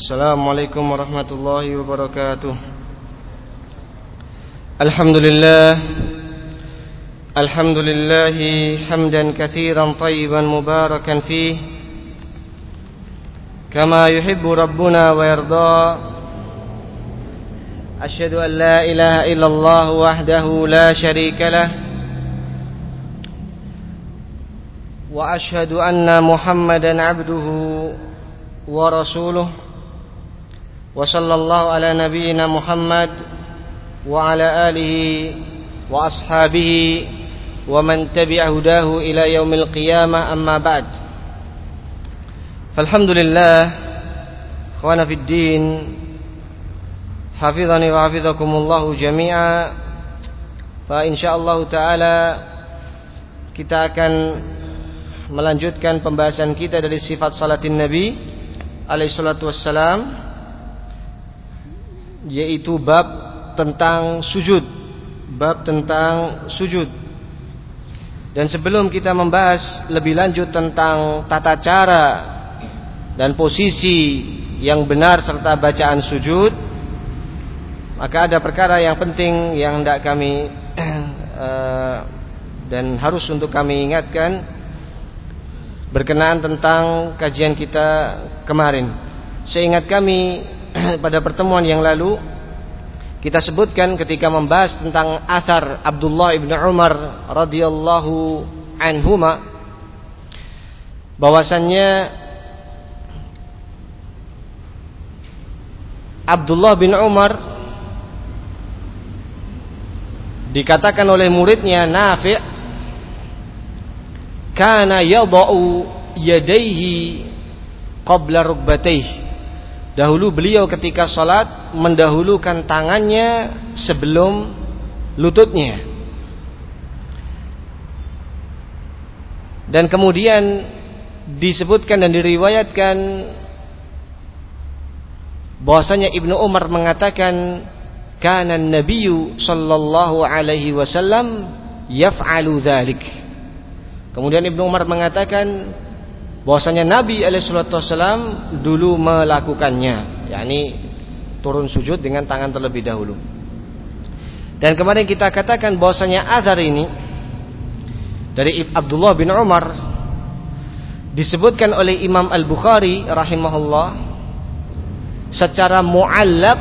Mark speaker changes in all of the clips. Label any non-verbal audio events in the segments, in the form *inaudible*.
Speaker 1: Assalamualaikum warahmatullahi wabarakatuh Alhamdulillah Alhamdulillahi hamdan kathiran tayyiban mubarakan fih Kama yuhibbu rabbuna wa yardha أشهد أن لا إله إلا الله وحده لا شريك له وأشهد أن محمدا عبده ورسوله وصلى الله على نبينا محمد وعلى آله وأصحابه ومن تبع هداه إلى يوم القيامة. أما بعد فالحمد لله أخوانا في الدين حفظني وحفظكم الله جميعا. فإن شاء الله تعالى kita akan melanjutkan pembahasan kita dari sifat salatin Nabi alaihi salatu wassalam. Yaitu bab tentang sujud bab tentang sujud dan sebelum kita membahas lebih lanjut tentang tata cara dan posisi yang benar serta bacaan sujud maka ada perkara yang penting yang hendak kami uh, *clears throat* dan harus untuk kami ingatkan berkenaan tentang kajian kita kemarin. Seingat kami *clears throat* pada pertemuan yang lalu kita sebutkan ketika membahas tentang asar Abdullah ibn Umar radhiyallahu anhuma bahwasannya Abdullah bin Umar dikatakan oleh muridnya Nafi' kana yadau yadaihi qabla rukbatayhi Dahulu beliau ketika sholat mendahulukan tangannya sebelum lututnya. Dan kemudian disebutkan dan diriwayatkan bahwasanya Ibnu Umar mengatakan kana nabiyyu sallallahu alaihi wasallam yaf'alu dzalik. Kemudian Ibnu Umar mengatakan bahwasanya Nabi Alaihissalam dulu melakukannya, yakni turun sujud dengan tangan terlebih dahulu. Dan kemarin kita katakan bahwasanya azar ini dari Abdullah bin Umar disebutkan oleh Imam Al Bukhari rahimahullah secara muallak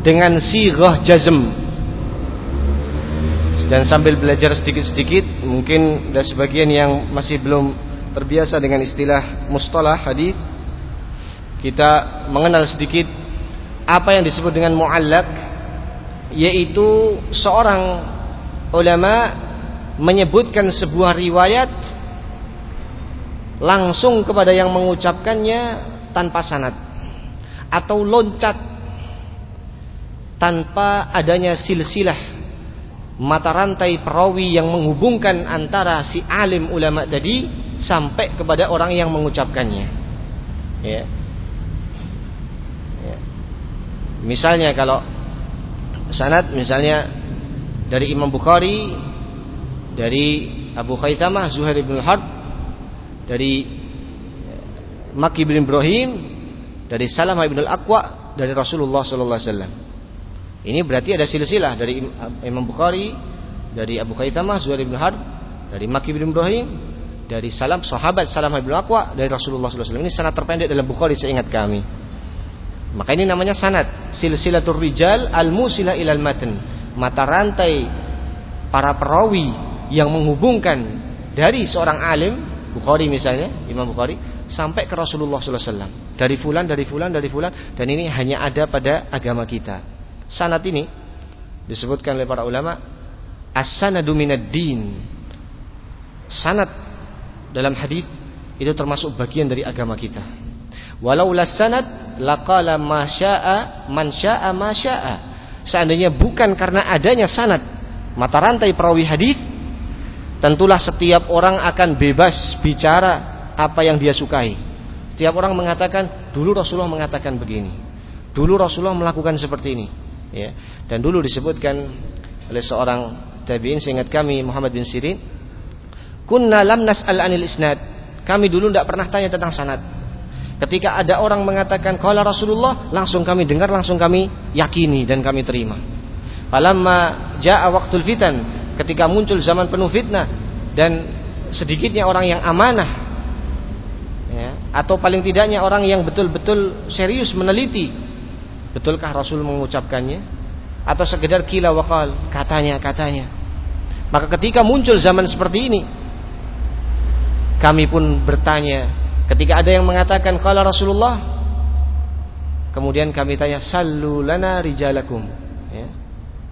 Speaker 1: dengan sighah jazm dan sambil belajar sedikit-sedikit mungkin ada sebagian yang masih belum terbiasa dengan istilah mustalah hadis. Kita mengenal sedikit apa yang disebut dengan muallak yaitu seorang ulama menyebutkan sebuah riwayat langsung kepada yang mengucapkannya tanpa sanad atau loncat tanpa adanya silsilah mata rantai perawi yang menghubungkan antara si alim ulama tadi sampai kepada orang yang mengucapkannya. Ya. ya. Misalnya kalau sanad misalnya dari Imam Bukhari dari Abu Khaitamah Zuhair bin Harb dari Maki bin Ibrahim dari Salamah bin Al-Aqwa dari Rasulullah sallallahu alaihi wasallam. Ini berarti ada silsilah dari Imam Bukhari, dari Abu Khaitamah Zuhair bin Harb, dari Maki bin Ibrahim, dari salam sahabat Salam bin Aqwa dari Rasulullah SAW. Ini sanad terpendek dalam Bukhari seingat kami. Maka ini namanya sanad silsilatul rijal al musila ilal matan. Mata rantai para perawi yang menghubungkan dari seorang alim Bukhari misalnya Imam Bukhari sampai ke Rasulullah SAW dari fulan dari fulan dari fulan dan ini hanya ada pada agama kita. Sanad ini disebutkan oleh para ulama as-sanadu minad din. Sanad dalam hadis itu termasuk bagian dari agama kita. Walau sanad laqala ma syaa man syaa ma syaa. Seandainya bukan karena adanya sanad mata rantai perawi hadis, tentulah setiap orang akan bebas bicara apa yang dia sukai. Setiap orang mengatakan dulu Rasulullah mengatakan begini. Dulu Rasulullah melakukan seperti ini, ya. Dan dulu disebutkan oleh seorang tabi'in seingat kami Muhammad bin Sirin Kunna lam nas'al anil isnad. Kami dulu tidak pernah tanya tentang sanad. Ketika ada orang mengatakan qala Rasulullah, langsung kami dengar, langsung kami yakini dan kami terima. Falamma jaa waqtul fitan, ketika muncul zaman penuh fitnah dan sedikitnya orang yang amanah ya, atau paling tidaknya orang yang betul-betul serius meneliti betulkah Rasul mengucapkannya atau sekedar kila wakal katanya katanya maka ketika muncul zaman seperti ini kami pun bertanya ketika ada yang mengatakan kala Rasulullah kemudian kami tanya sallu lana rijalakum ya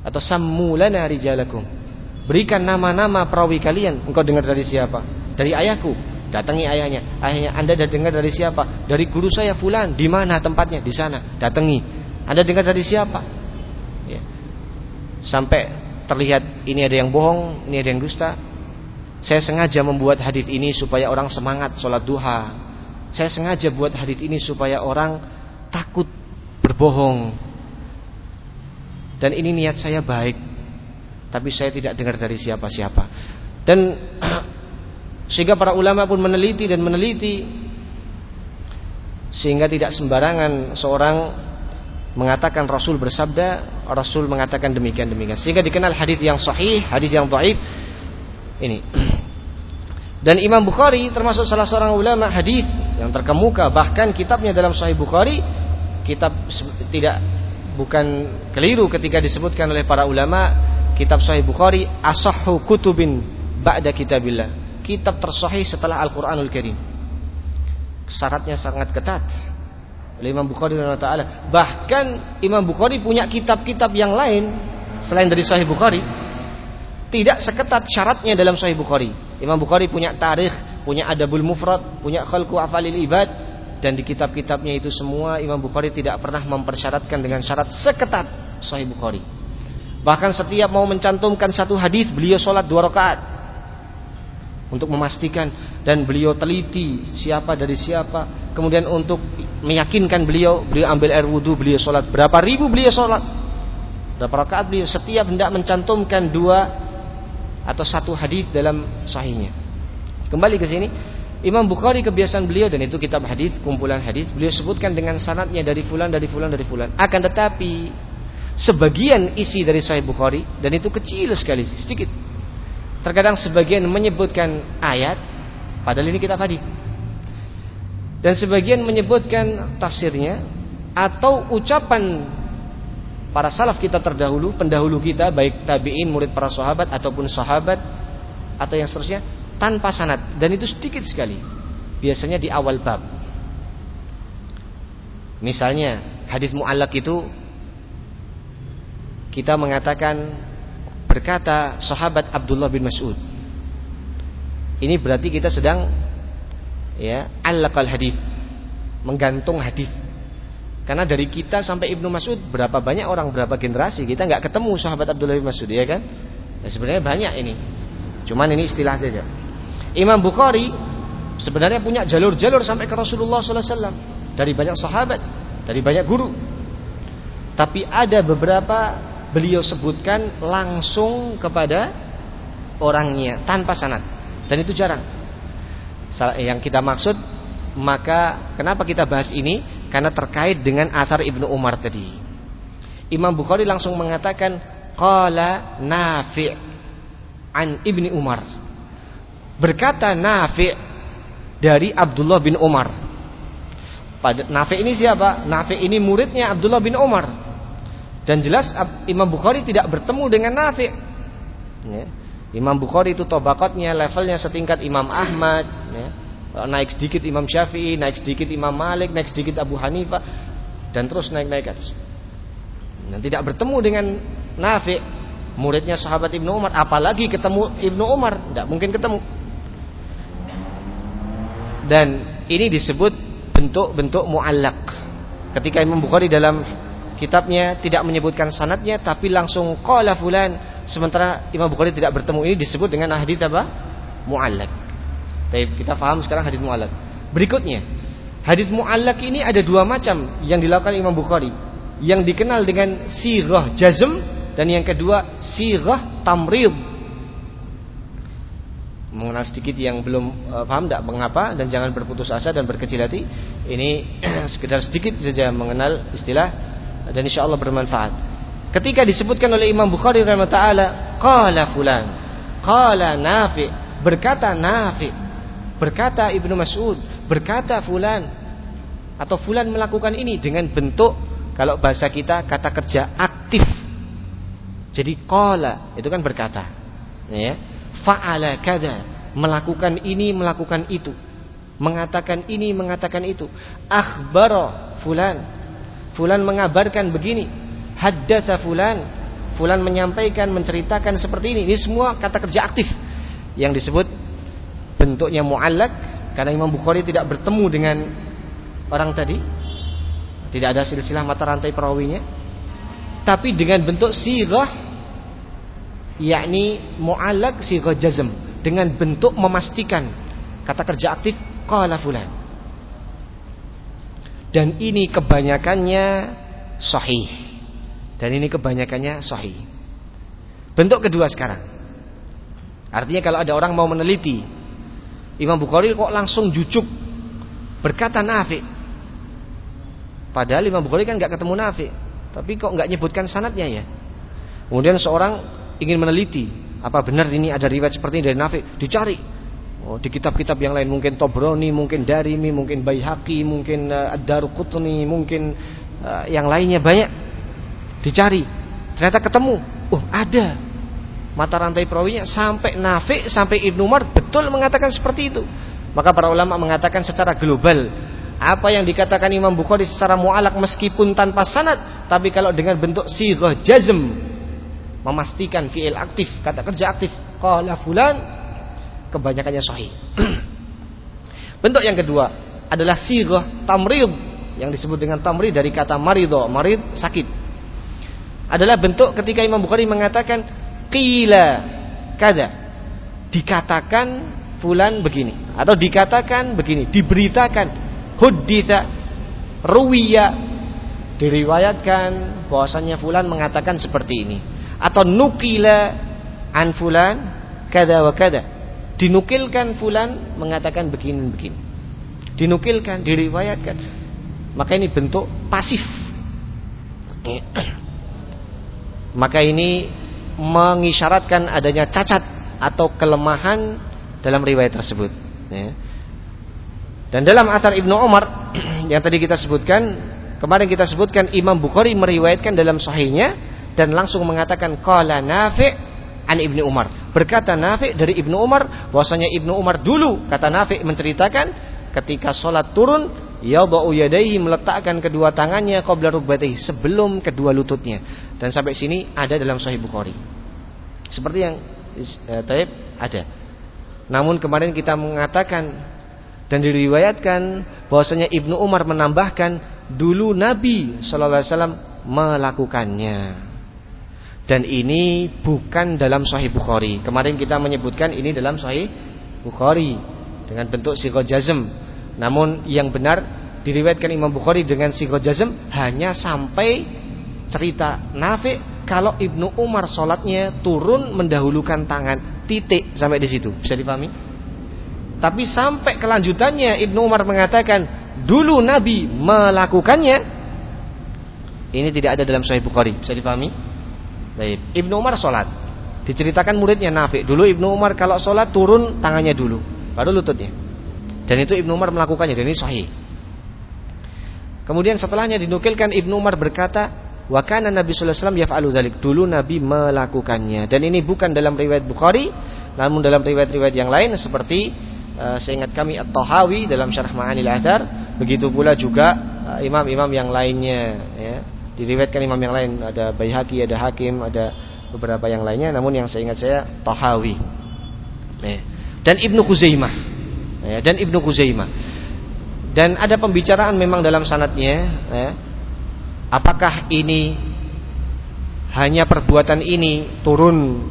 Speaker 1: atau sammu lana rijalakum. Berikan nama-nama perawi kalian. Engkau dengar dari siapa? Dari ayahku. Datangi ayahnya. Ayahnya anda dengar dari siapa? Dari guru saya fulan. Di mana tempatnya? Di sana. Datangi. Anda dengar dari siapa? Ya. sampai terlihat ini ada yang bohong ini ada yang dusta saya sengaja membuat hadis ini supaya orang semangat sholat duha. Saya sengaja buat hadis ini supaya orang takut berbohong. Dan ini niat saya baik tapi saya tidak dengar dari siapa-siapa. Dan *clears throat* sehingga para ulama pun meneliti dan meneliti sehingga tidak sembarangan seorang mengatakan Rasul bersabda Rasul mengatakan demikian demikian sehingga dikenal hadis yang sahih hadis yang dhaif ini. Dan Imam Bukhari termasuk salah seorang ulama hadis yang terkemuka. Bahkan kitabnya dalam Sahih Bukhari kitab tidak bukan keliru ketika disebutkan oleh para ulama kitab Sahih Bukhari asahhu kutubin ba'da kitabillah. Kitab tersahih setelah Al-Qur'anul Karim. Syaratnya sangat ketat. Oleh Imam Bukhari dan Taala. Bahkan Imam Bukhari punya kitab-kitab yang lain selain dari Sahih Bukhari tidak seketat syaratnya dalam Sahih Bukhari. Imam Bukhari punya tarikh punya adabul mufrad punya khalqu afalil ibad. Dan di kitab-kitabnya itu semua Imam Bukhari tidak pernah mempersyaratkan dengan syarat seketat Sahih Bukhari. Bahkan setiap mau mencantumkan satu hadis beliau sholat dua rakaat. Untuk memastikan dan beliau teliti siapa dari siapa. Kemudian untuk meyakinkan beliau, beliau ambil air wudhu, beliau sholat. Berapa ribu beliau sholat, berapa rakaat beliau? Setiap hendak mencantumkan dua atau satu hadis dalam sahihnya. Kembali ke sini, Imam Bukhari kebiasaan beliau dan itu kitab hadis, kumpulan hadis, beliau sebutkan dengan sanatnya dari fulan dari fulan dari fulan. Akan tetapi sebagian isi dari Sahih Bukhari dan itu kecil sekali, sedikit. Terkadang sebagian menyebutkan ayat padahal ini kitab hadis. Dan sebagian menyebutkan tafsirnya atau ucapan para salaf kita terdahulu, pendahulu kita baik tabi'in, murid para sahabat ataupun sahabat atau yang seterusnya tanpa sanad dan itu sedikit sekali. Biasanya di awal bab. Misalnya hadis muallak itu kita mengatakan berkata sahabat Abdullah bin Mas'ud. Ini berarti kita sedang ya allakal hadis, menggantung hadis. Karena dari kita sampai Ibnu Mas'ud berapa banyak orang berapa generasi kita nggak ketemu sahabat Abdullah bin Mas'ud ya kan? Nah, sebenarnya banyak ini. Cuman ini istilah saja. Imam Bukhari sebenarnya punya jalur-jalur sampai ke Rasulullah SAW dari banyak sahabat, dari banyak guru. Tapi ada beberapa beliau sebutkan langsung kepada orangnya tanpa sanad dan itu jarang. Yang kita maksud maka kenapa kita bahas ini? Karena terkait dengan asar Ibnu Umar tadi. Imam Bukhari langsung mengatakan qala Nafi' an Ibni Umar Berkata Nafi dari Abdullah bin Umar. Pada Nafi ini siapa? Nafi ini muridnya Abdullah bin Umar. Dan jelas Imam Bukhari tidak bertemu dengan Nafi. Ya. Imam Bukhari itu tobakotnya levelnya setingkat Imam Ahmad. Ya. Naik sedikit Imam Syafi'i, naik sedikit Imam Malik, naik sedikit Abu Hanifah, dan terus naik-naik atas. Dan tidak bertemu dengan Nafi, muridnya sahabat Ibnu Umar, apalagi ketemu Ibnu Umar, tidak mungkin ketemu dan ini disebut bentuk-bentuk muallak. Ketika Imam Bukhari dalam kitabnya tidak menyebutkan sanatnya tapi langsung qala fulan sementara Imam Bukhari tidak bertemu ini disebut dengan hadis apa? Muallak. Baik, kita paham sekarang hadis muallak. Berikutnya, hadis muallak ini ada dua macam yang dilakukan Imam Bukhari. Yang dikenal dengan sirah jazm dan yang kedua sirah tamrid. mengenal sedikit yang belum uh, paham tidak mengapa dan jangan berputus asa dan berkecil hati ini *clears throat* sekedar sedikit saja mengenal istilah dan insya Allah bermanfaat ketika disebutkan oleh Imam Bukhari taala qala fulan qala nafi berkata nafi berkata Ibnu Mas'ud berkata fulan atau fulan melakukan ini dengan bentuk kalau bahasa kita kata kerja aktif. Jadi qala itu kan berkata. Ya. Fa'ala kada melakukan ini melakukan itu. Mengatakan ini mengatakan itu. Akhbara fulan fulan mengabarkan begini. Haddatsa fulan fulan menyampaikan menceritakan seperti ini. Ini semua kata kerja aktif. Yang disebut bentuknya muallak karena Imam Bukhari tidak bertemu dengan orang tadi. Tidak ada silsilah mata rantai perawinya. Tapi dengan bentuk sirah yakni mu'allaq sigha jazm. Dengan bentuk memastikan kata kerja aktif qala fulan. Dan ini kebanyakannya sahih. Dan ini kebanyakannya sahih. Bentuk kedua sekarang. Artinya kalau ada orang mau meneliti Imam Bukhari kok langsung jujuk berkata nafi padahal Imam Bukhari kan nggak ketemu nafi tapi kok nggak nyebutkan sanatnya ya kemudian seorang ingin meneliti apa benar ini ada riwayat seperti ini dari Nafi, dicari. Oh, di kitab-kitab yang lain mungkin Tobroni, mungkin Darimi, mungkin Baihaqi, mungkin uh, mungkin uh, yang lainnya banyak. Dicari. Ternyata ketemu. Oh, ada. Mata rantai perawinya sampai Nafi, sampai Ibnu Umar betul mengatakan seperti itu. Maka para ulama mengatakan secara global apa yang dikatakan Imam Bukhari secara mualak meskipun tanpa sanad, tapi kalau dengan bentuk sighah jazm memastikan fiil aktif, kata kerja aktif. Qala fulan kebanyakannya sahih. *clears throat* Bentuk yang kedua adalah sighah tamrid yang disebut dengan tamrid dari kata marido, marid sakit. Adalah bentuk ketika Imam Bukhari mengatakan qila. Kada. Dikatakan fulan begini. Atau dikatakan begini, diberitakan. Hudditha. Ruwiya. Diriwayatkan bahwasanya fulan mengatakan seperti ini. Atau nukila an fulan kada wa kada. Dinukilkan fulan mengatakan begini begini. Dinukilkan diriwayatkan. Maka ini bentuk pasif. Maka ini mengisyaratkan adanya cacat atau kelemahan dalam riwayat tersebut ya. dan dalam asar Ibnu Umar *clears throat* yang tadi kita sebutkan kemarin kita sebutkan Imam Bukhari meriwayatkan dalam sahihnya dan langsung mengatakan qala Nafi' an Ibnu Umar. Berkata Nafi' dari Ibnu Umar bahwasanya Ibnu Umar dulu kata Nafi' menceritakan ketika sholat turun yadau yadayhi meletakkan kedua tangannya qabla rukbatayhi sebelum kedua lututnya. Dan sampai sini ada dalam Sahih Bukhari. Seperti yang eh, taib ada. Namun kemarin kita mengatakan dan diriwayatkan bahwasanya Ibnu Umar menambahkan dulu Nabi sallallahu alaihi wasallam melakukannya. Dan ini bukan dalam Sahih Bukhari. Kemarin kita menyebutkan ini dalam Sahih Bukhari dengan bentuk sigo jazm. Namun yang benar diriwayatkan Imam Bukhari dengan sigo jazm hanya sampai cerita Nafi kalau Ibnu Umar sholatnya turun mendahulukan tangan. Titik sampai di situ. Bisa dipahami? Tapi sampai kelanjutannya Ibnu Umar mengatakan dulu Nabi melakukannya. Ini tidak ada dalam Sahih Bukhari. Bisa dipahami? Baik, Ibnu Umar sholat. Diceritakan muridnya Nafi. Dulu Ibnu Umar kalau sholat turun tangannya dulu, baru lututnya. Dan itu Ibnu Umar melakukannya dan ini sahih. Kemudian setelahnya dinukilkan Ibnu Umar berkata, "Wa kana Nabi sallallahu alaihi wasallam yaf'alu dzalik." Dulu Nabi melakukannya. Dan ini bukan dalam riwayat Bukhari, namun dalam riwayat-riwayat yang lain seperti uh, seingat kami At-Tahawi dalam Syarah Ma'anil Athar, begitu pula juga eh, imam-imam uh, yang lainnya ya diriwayatkan imam yang lain ada Baihaqi ada Hakim ada beberapa yang lainnya namun yang saya ingat saya Tahawi eh. dan Ibnu Khuzaimah eh. dan Ibnu Khuzaimah dan ada pembicaraan memang dalam sanatnya eh. apakah ini hanya perbuatan ini turun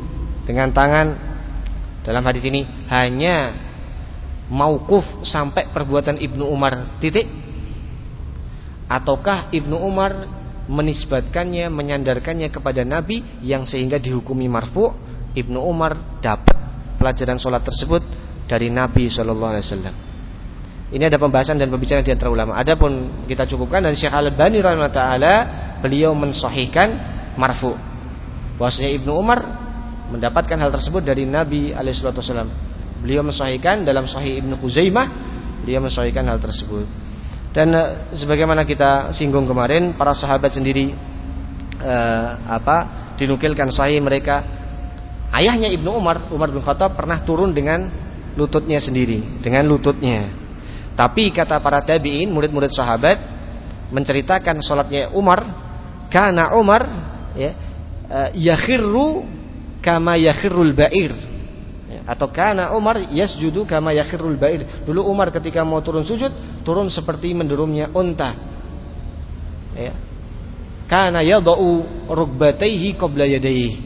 Speaker 1: dengan tangan dalam hadis ini hanya maukuf sampai perbuatan Ibnu Umar titik ataukah Ibnu Umar menisbatkannya, menyandarkannya kepada Nabi yang sehingga dihukumi marfu, Ibnu Umar dapat pelajaran sholat tersebut dari Nabi Shallallahu Alaihi Wasallam. Ini ada pembahasan dan pembicaraan di antara ulama. Adapun kita cukupkan dari Syekh Al Albani rahimahullah taala beliau mensahihkan marfu. Bahwasanya Ibnu Umar mendapatkan hal tersebut dari Nabi alaihi wasallam. Beliau mensahihkan dalam Sahih Ibnu Huzaimah, beliau mensahihkan hal tersebut. Dan uh, sebagaimana kita singgung kemarin, para sahabat sendiri uh, apa dinukilkan sahih mereka ayahnya Ibnu Umar, Umar bin Khattab pernah turun dengan lututnya sendiri, dengan lututnya. Tapi kata para tabi'in, murid-murid sahabat menceritakan sholatnya Umar, karena Umar ya eh, yakhirru kama yakhirrul ba'ir. Ya, atau karena Umar yasjudu kama yakhirrul ba'ir. Dulu Umar ketika mau turun sujud, turun seperti mendurumnya unta. Ya. Karena yadau rukbatayhi qabla yadayhi.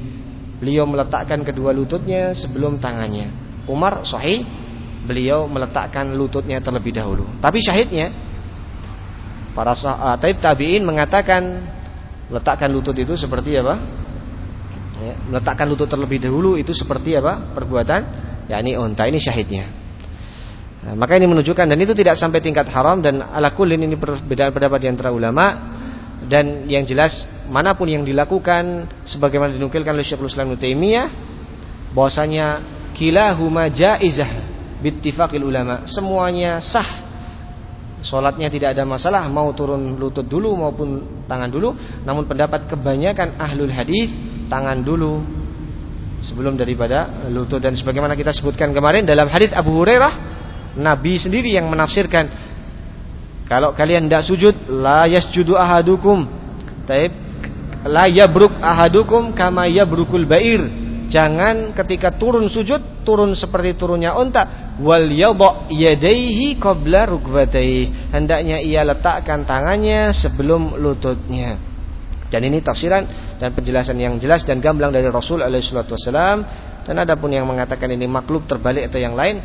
Speaker 1: Beliau meletakkan kedua lututnya sebelum tangannya. Umar sahih beliau meletakkan lututnya terlebih dahulu. Tapi syahidnya para sahabat tabi'in mengatakan letakkan lutut itu seperti apa? Ya, meletakkan lutut terlebih dahulu itu seperti apa? Perbuatan yakni unta ini syahidnya. Nah, maka ini menunjukkan dan itu tidak sampai tingkat haram dan ala kullin ini perbedaan pendapat di antara ulama dan yang jelas mana pun yang dilakukan sebagaimana dinukilkan oleh Syekhul Islam Taimiyah bahwasanya kilahuma jaizah bittifaqil ulama. Semuanya sah. Sholatnya tidak ada masalah Mau turun lutut dulu maupun tangan dulu. Namun pendapat kebanyakan ahlul hadis Tangan dulu Sebelum daripada lutut. Dan sebagaimana kita sebutkan kemarin Dalam hadis Abu Hurairah Nabi sendiri yang menafsirkan Kalau kalian tidak sujud La yasjudu ahadukum. Taib La yabruk ahadukum Kama yabrukul bair Jangan ketika turun sujud turun seperti turunnya unta. Wal yadha yadayhi qabla rukbatayhi. Hendaknya ia letakkan tangannya sebelum lututnya. Dan ini tafsiran dan penjelasan yang jelas dan gamblang dari Rasul alaihi wasallam. Dan ada pun yang mengatakan ini maklub terbalik atau yang lain,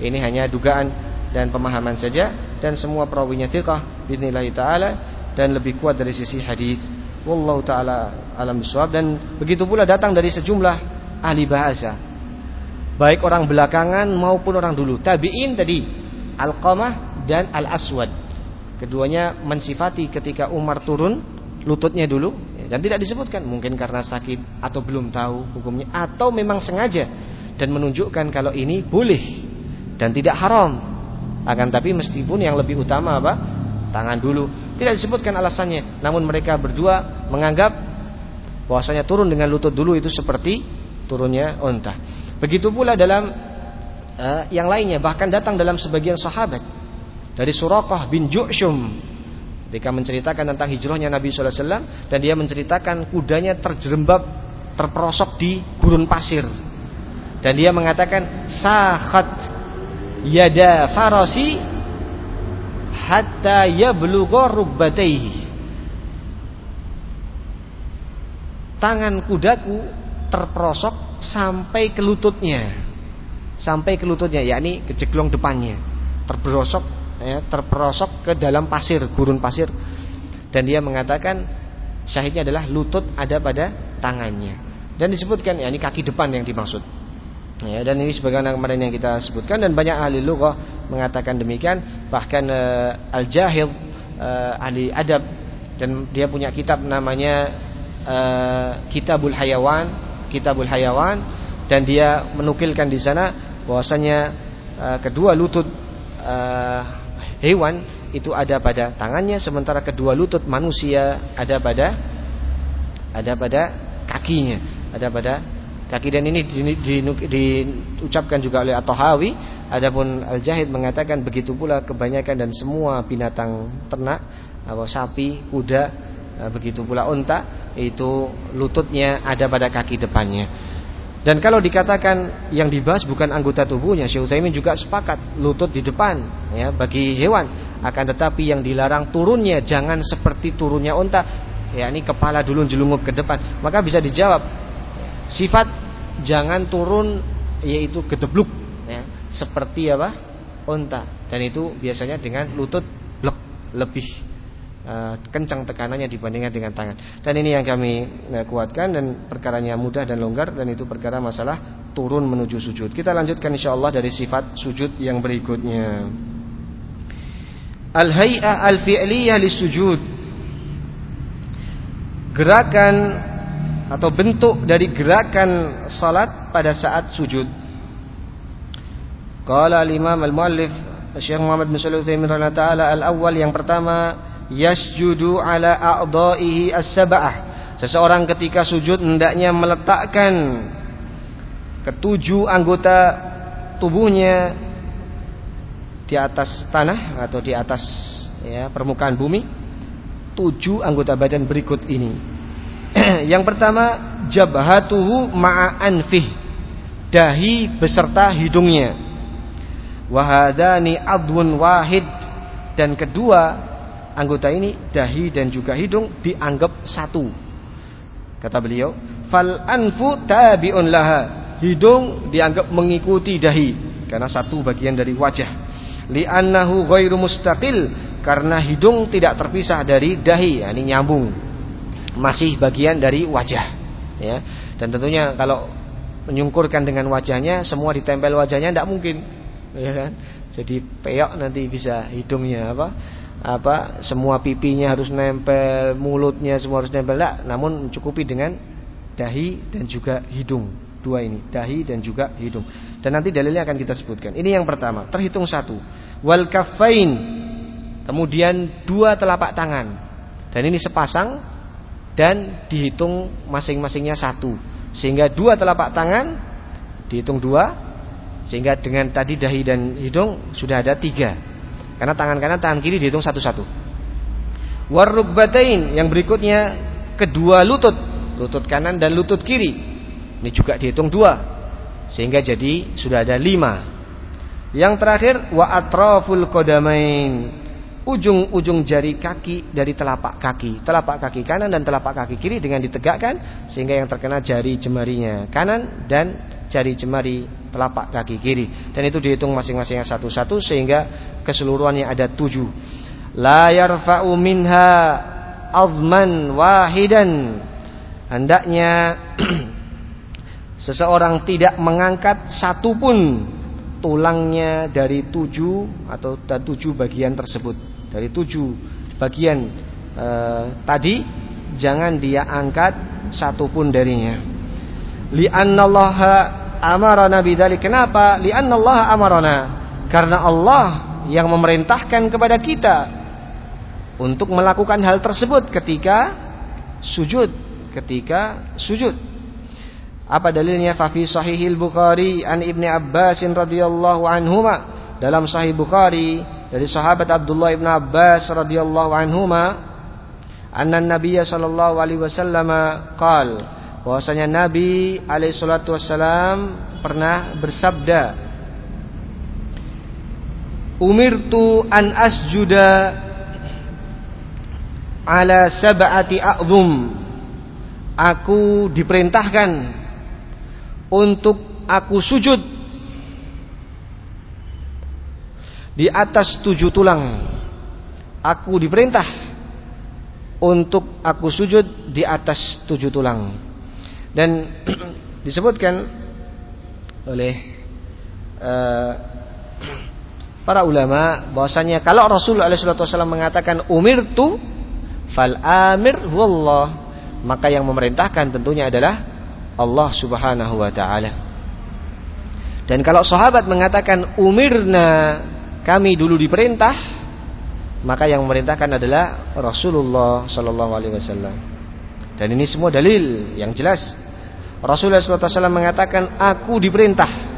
Speaker 1: ini hanya dugaan dan pemahaman saja dan semua perawinya thiqah bismillah taala dan lebih kuat dari sisi hadis. Wallahu taala alam bisawab dan begitu pula datang dari sejumlah ahli bahasa. Baik orang belakangan maupun orang dulu. Tabi'in tadi Al-Qamah dan Al-Aswad. Keduanya mensifati ketika Umar turun lututnya dulu dan tidak disebutkan mungkin karena sakit atau belum tahu hukumnya atau memang sengaja dan menunjukkan kalau ini boleh dan tidak haram. Akan tapi meskipun yang lebih utama apa? Tangan dulu. Tidak disebutkan alasannya, namun mereka berdua menganggap bahwasanya turun dengan lutut dulu itu seperti turunnya unta. Begitu pula dalam uh, yang lainnya bahkan datang dalam sebagian sahabat dari Suraqah bin Ju'shum ketika menceritakan tentang hijrahnya Nabi sallallahu alaihi wasallam dan dia menceritakan kudanya terjerembab terperosok di gurun pasir. Dan dia mengatakan sahat yada farasi hatta yablugha rubbatayhi. Tangan kudaku terperosok sampai ke lututnya. Sampai ke lututnya yakni ke jeglong depannya. Terperosok ya, terperosok ke dalam pasir gurun pasir. Dan dia mengatakan syahidnya adalah lutut ada pada tangannya. Dan disebutkan ya ini kaki depan yang dimaksud. Ya dan ini sebagaimana kemarin yang kita sebutkan dan banyak ahli lughah mengatakan demikian. Bahkan uh, al jahil uh, ahli adab dan dia punya kitab namanya uh, Kitabul Hayawan Kitabul Hayawan dan dia menukilkan di sana bahwasanya uh, kedua lutut uh, hewan itu ada pada tangannya sementara kedua lutut manusia ada pada ada pada kakinya, ada pada kaki. Dan ini diucapkan juga oleh At-Tahawi. Adapun Al-Jahid mengatakan begitu pula kebanyakan dan semua binatang ternak atau sapi, kuda begitu pula unta itu lututnya ada pada kaki depannya. Dan kalau dikatakan yang dibahas bukan anggota tubuhnya, Syekh Utsaimin juga sepakat lutut di depan ya bagi hewan. Akan tetapi yang dilarang turunnya jangan seperti turunnya unta, ya ini kepala dulu jelungup ke depan. Maka bisa dijawab sifat jangan turun yaitu gedebluk ya, seperti apa? unta. Dan itu biasanya dengan lutut lebih uh, kencang tekanannya dibandingkan dengan tangan. Dan ini yang kami uh, kuatkan dan perkaranya mudah dan longgar dan itu perkara masalah turun menuju sujud. Kita lanjutkan insyaallah dari sifat sujud yang berikutnya. Al-hay'ah al-fi'liyah sujud Gerakan atau bentuk dari gerakan salat pada saat sujud. Qala al-Imam al-Muallif Syekh Muhammad bin Shalih Utsaimin taala al-awwal yang pertama yasjudu ala a'dha'ihi as-sab'ah. Seseorang ketika sujud hendaknya meletakkan ketujuh anggota tubuhnya di atas tanah atau di atas ya, permukaan bumi. Tujuh anggota badan berikut ini. *clears throat* yang pertama jabhatuhu ma'a anfih. Dahi beserta hidungnya wahadani adwun wahid dan kedua anggota ini dahi dan juga hidung dianggap satu. Kata beliau fal anfu tabi'un laha. Hidung dianggap mengikuti dahi karena satu bagian dari wajah. Li'annahu ghairu mustaqil karena hidung tidak terpisah dari dahi ya, ini nyambung. Masih bagian dari wajah ya. Dan tentunya kalau menyungkurkan dengan wajahnya semua ditempel wajahnya tidak mungkin ya kan? Jadi peok nanti bisa hidungnya apa? Apa semua pipinya harus nempel, mulutnya semua harus nempel enggak, namun mencukupi dengan dahi dan juga hidung. Dua ini, dahi dan juga hidung. Dan nanti dalilnya akan kita sebutkan. Ini yang pertama, terhitung satu. Wal kafain. Kemudian dua telapak tangan. Dan ini sepasang dan dihitung masing-masingnya satu. Sehingga dua telapak tangan dihitung dua, sehingga dengan tadi dahi dan hidung sudah ada tiga. Karena tangan kanan, tangan kiri dihitung satu-satu. Warrukbatain yang berikutnya kedua lutut, lutut kanan dan lutut kiri. Ini juga dihitung dua, sehingga jadi sudah ada lima. Yang terakhir wa atraful kodamain, ujung-ujung jari kaki dari telapak kaki, telapak kaki kanan dan telapak kaki kiri dengan ditegakkan sehingga yang terkena jari jemarinya kanan dan jari jemari telapak kaki kiri. Dan itu dihitung masing-masingnya satu-satu sehingga keseluruhannya ada tujuh. La yarfa'u minha azman wahidan. Hendaknya *clears throat* seseorang tidak mengangkat satu pun tulangnya dari tujuh atau tujuh bagian tersebut. Dari tujuh bagian eh, tadi jangan dia angkat satu pun darinya. Li'annallaha amarana bidzalik. Kenapa? Li'anna Allah amarana. Karena Allah yang memerintahkan kepada kita untuk melakukan hal tersebut ketika sujud, ketika sujud. Apa dalilnya? Fa fi sahihil Bukhari an Ibni Abbas radhiyallahu anhuma dalam sahih Bukhari dari sahabat Abdullah ibn Abbas radhiyallahu anhuma anna Nabiy sallallahu alaihi wasallam qala bahwasanya Nabi alaihi salatu wassalam pernah bersabda Umirtu an asjuda ala sab'ati a'zum Aku diperintahkan untuk aku sujud di atas tujuh tulang. Aku diperintah untuk aku sujud di atas tujuh tulang. Dan *clears throat* disebutkan oleh uh, para ulama bahwasanya kalau Rasulullah SAW mengatakan umirtu fal amir wallah maka yang memerintahkan tentunya adalah Allah Subhanahu wa taala. Dan kalau sahabat mengatakan umirna kami dulu diperintah maka yang memerintahkan adalah Rasulullah sallallahu alaihi wasallam. Dan ini semua dalil yang jelas Rasulullah SAW mengatakan aku diperintah.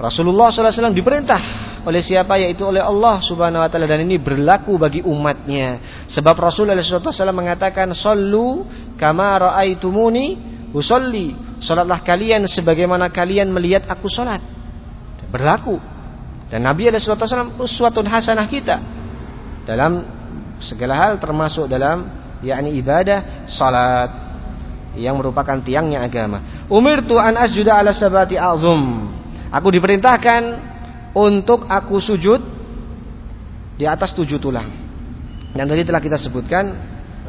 Speaker 1: Rasulullah SAW diperintah oleh siapa yaitu oleh Allah Subhanahu Wa Taala dan ini berlaku bagi umatnya. Sebab Rasulullah SAW mengatakan Sallu kama raaitumuni usolli. Salatlah kalian sebagaimana kalian melihat aku salat. Berlaku. Dan Nabi SAW uswatun hasanah kita dalam segala hal termasuk dalam yakni ibadah salat yang merupakan tiangnya agama. Umirtu an asjuda ala sabati azum. Aku diperintahkan untuk aku sujud di atas tujuh tulang. Dan tadi telah kita sebutkan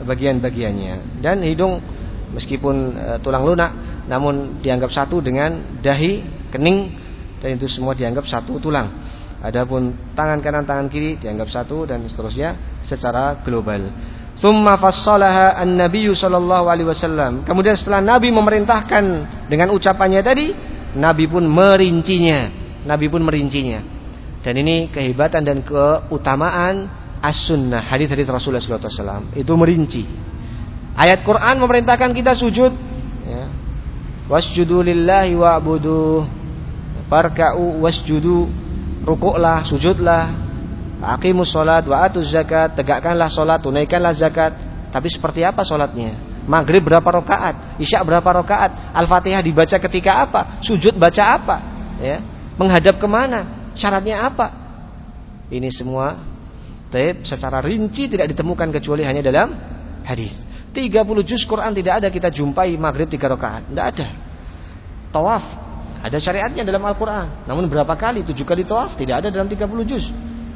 Speaker 1: bagian-bagiannya. Dan hidung meskipun e, tulang lunak namun dianggap satu dengan dahi, kening dan itu semua dianggap satu tulang. Adapun tangan kanan tangan kiri dianggap satu dan seterusnya secara global. Thumma fassalaha an-nabiy sallallahu alaihi wasallam. Kemudian setelah Nabi memerintahkan dengan ucapannya tadi, Nabi pun merincinya. Nabi pun merincinya. Dan ini kehebatan dan keutamaan as-sunnah, hadis-hadis Rasulullah sallallahu alaihi wasallam. Itu merinci. Ayat Quran memerintahkan kita sujud ya. Wasjudu lillahi wa'budu. Farka'u wasjudu rukuklah, sujudlah, aqimus salat wa atuz zakat, tegakkanlah salat, tunaikanlah zakat. Tapi seperti apa salatnya? Maghrib berapa rakaat? Isya berapa rakaat? Al-Fatihah dibaca ketika apa? Sujud baca apa? Ya. Menghadap ke mana? Syaratnya apa? Ini semua taib secara rinci tidak ditemukan kecuali hanya dalam hadis. 30 juz Quran tidak ada kita jumpai maghrib 3 rakaat. Tidak ada. Tawaf ada syariatnya dalam Al-Quran. Namun berapa kali? Tujuh kali tawaf tidak ada dalam 30 juz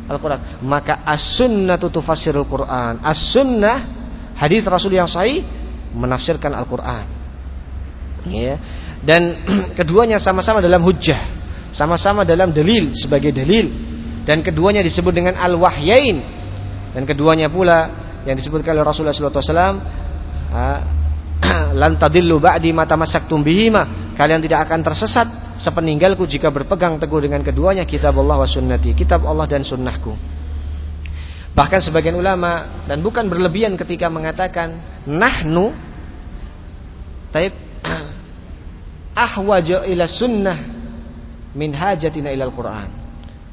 Speaker 1: Al-Quran. Maka as-sunnah tufassirul Quran. As-sunnah hadis Rasul yang sahih menafsirkan Al-Quran. Ya. Dan *clears throat* keduanya sama-sama dalam hujjah. Sama-sama dalam dalil sebagai dalil. Dan keduanya disebut dengan al-wahyain. Dan keduanya pula yang disebutkan oleh Rasulullah SAW *clears throat* lan tadillu ba'di mata masakum bihima kalian tidak akan tersesat sepeninggalku jika berpegang teguh dengan keduanya kitab Allah wa sunnati kitab Allah dan sunnahku. Bahkan sebagian ulama dan bukan berlebihan ketika mengatakan nahnu taib *clears throat* ahwaja ila sunnah min hajatina ila al-Quran